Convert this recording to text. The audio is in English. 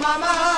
mama.